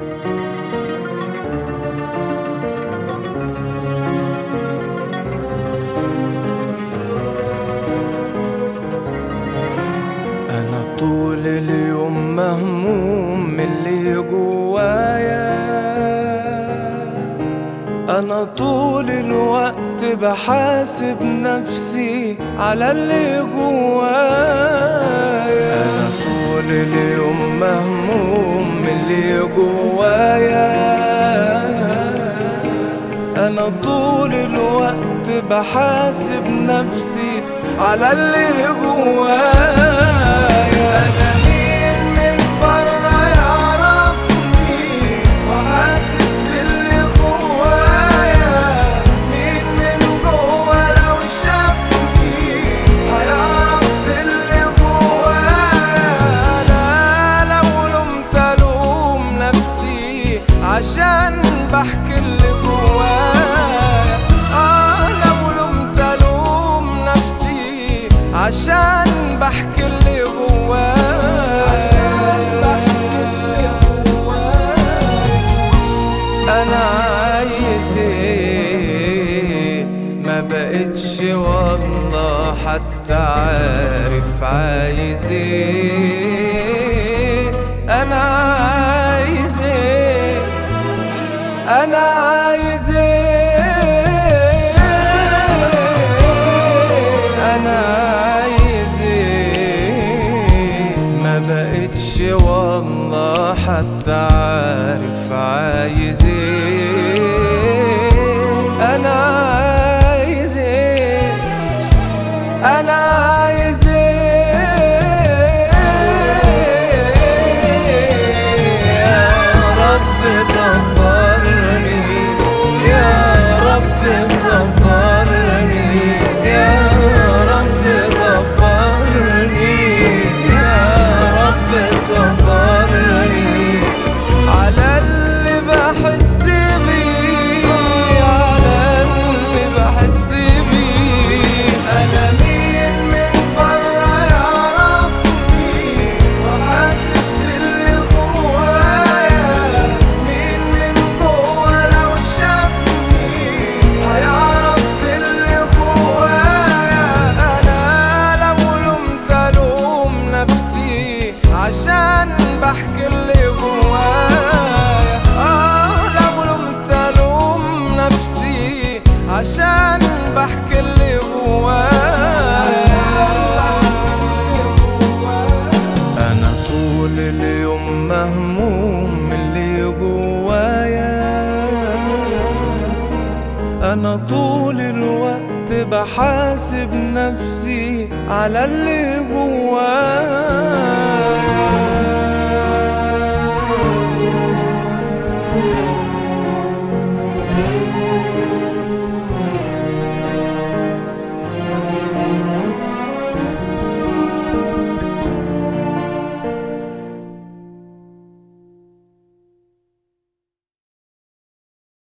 أنا طول اليوم مهموم من اللي جوايا. أنا طول الوقت بحاسب نفسي على اللي جوايا. أنا طول الوقت بحاسب نفسي على اللي جوايا. أنا مين من برا يعرفني وحاسس باللي جوايا. مين من لو شافني هيعرف باللي جوايا؟ أنا لو ألوم نفسي عشان بحكي اللي جوايا آه لو لومت ألوم نفسي عشان بحكي اللي جوايا عشان بحكي اللي جوايا أنا عايز إيه ما بقتش والله حتى عارف عايز إيه أنا أنا عايز أنا عايز ما بقتش والله حتى عارف عايز أنا عايز أنا عشان بحكي اللي جوايا أنا طول اليوم مهموم اللي جوايا. أنا طول الوقت بحاسب نفسي على اللي جوايا